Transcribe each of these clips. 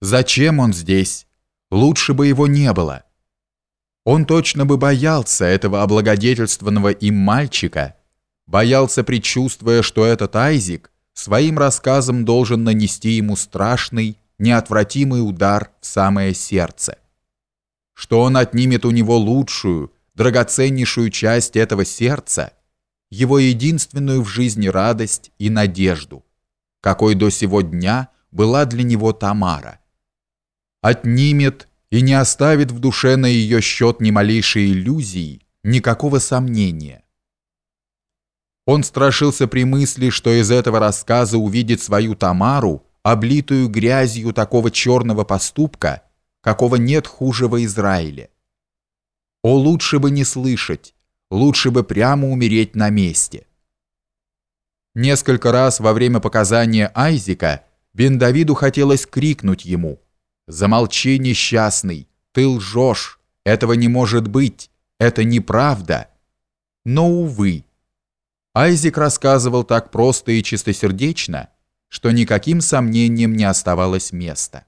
Зачем он здесь? Лучше бы его не было. Он точно бы боялся этого облагодетельствованного им мальчика, боялся, предчувствуя, что этот Айзик своим рассказом должен нанести ему страшный, неотвратимый удар в самое сердце, что он отнимет у него лучшую, драгоценнейшую часть этого сердца, его единственную в жизни радость и надежду, какой до сего дня была для него Тамара. Отнимет и не оставит в душе на ее счет ни малейшей иллюзии, никакого сомнения. Он страшился при мысли, что из этого рассказа увидит свою Тамару, облитую грязью такого черного поступка, какого нет хуже в Израиле. О, лучше бы не слышать, лучше бы прямо умереть на месте. Несколько раз во время показания Айзека Бен Давиду хотелось крикнуть ему «Замолчи, несчастный, ты лжешь, этого не может быть, это неправда». Но, увы, Айзек рассказывал так просто и чистосердечно, что никаким сомнением не оставалось места.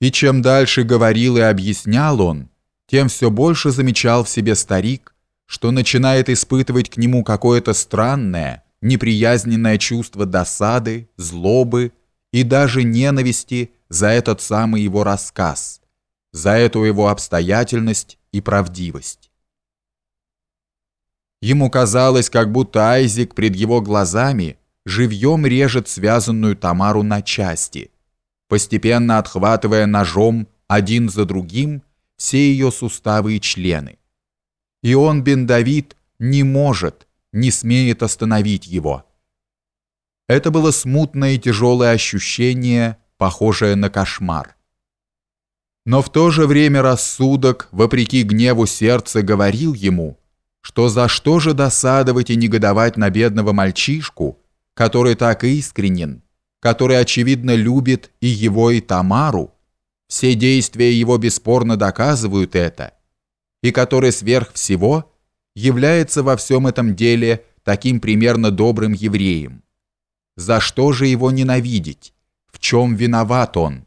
И чем дальше говорил и объяснял он, тем все больше замечал в себе старик, что начинает испытывать к нему какое-то странное, неприязненное чувство досады, злобы и даже ненависти за этот самый его рассказ, за эту его обстоятельность и правдивость. Ему казалось, как будто Айзик пред его глазами живьем режет связанную Тамару на части, постепенно отхватывая ножом один за другим все ее суставы и члены. И он, Бен Давид, не может, не смеет остановить его. Это было смутное и тяжелое ощущение, похожее на кошмар. Но в то же время рассудок, вопреки гневу сердца, говорил ему – что за что же досадовать и негодовать на бедного мальчишку, который так искренен, который, очевидно, любит и его, и Тамару, все действия его бесспорно доказывают это, и который сверх всего является во всем этом деле таким примерно добрым евреем. За что же его ненавидеть? В чем виноват он?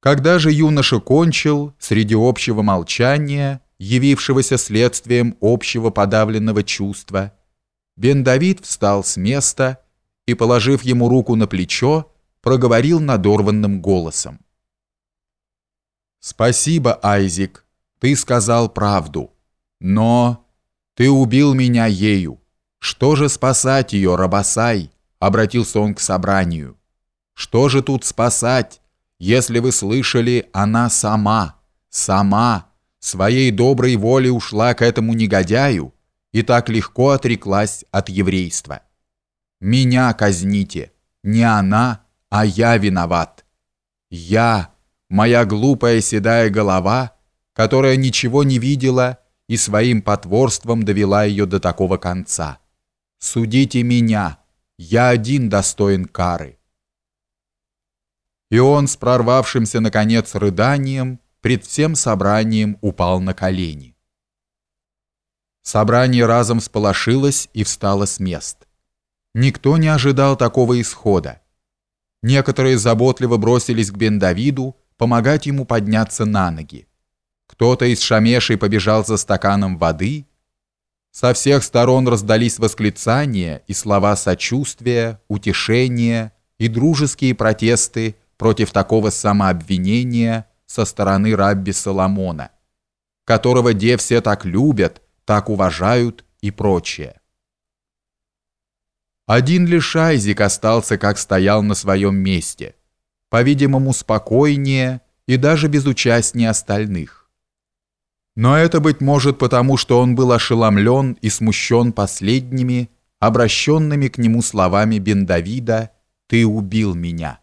Когда же юноша кончил, среди общего молчания, явившегося следствием общего подавленного чувства, Бен Давид встал с места и, положив ему руку на плечо, проговорил надорванным голосом. «Спасибо, Айзик, ты сказал правду, но ты убил меня ею. Что же спасать ее, Рабасай?» — обратился он к собранию. «Что же тут спасать, если вы слышали, она сама, сама, своей доброй волей ушла к этому негодяю и так легко отреклась от еврейства. Меня казните, не она, а я виноват. Я, моя глупая седая голова, которая ничего не видела и своим потворством довела ее до такого конца. Судите меня, я один достоин кары. И он с прорвавшимся, наконец, рыданием пред всем собранием упал на колени. Собрание разом сполошилось и встало с мест. Никто не ожидал такого исхода. Некоторые заботливо бросились к Бен-Давиду помогать ему подняться на ноги. Кто-то из шамешей побежал за стаканом воды. Со всех сторон раздались восклицания и слова сочувствия, утешения и дружеские протесты против такого самообвинения, со стороны Рабби Соломона, которого де все так любят, так уважают и прочее. Один лишь Айзик остался, как стоял на своем месте, по-видимому, спокойнее и даже безучастнее остальных. Но это, быть может, потому, что он был ошеломлен и смущен последними, обращенными к нему словами Бен Давида «Ты убил меня».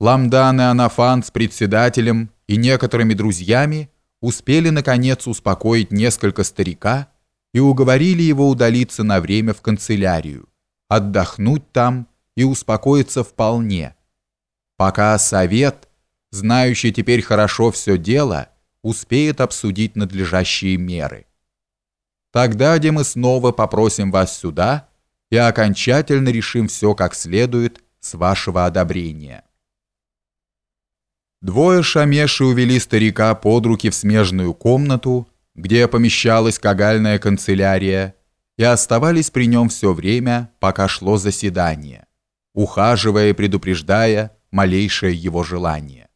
Ламдан и Анафан с председателем и некоторыми друзьями успели наконец успокоить несколько старика и уговорили его удалиться на время в канцелярию, отдохнуть там и успокоиться вполне, пока совет, знающий теперь хорошо все дело, успеет обсудить надлежащие меры. Тогда, где мы снова попросим вас сюда и окончательно решим все как следует с вашего одобрения. Двое шамеши увели старика под руки в смежную комнату, где помещалась кагальная канцелярия, и оставались при нем все время, пока шло заседание, ухаживая и предупреждая малейшее его желание.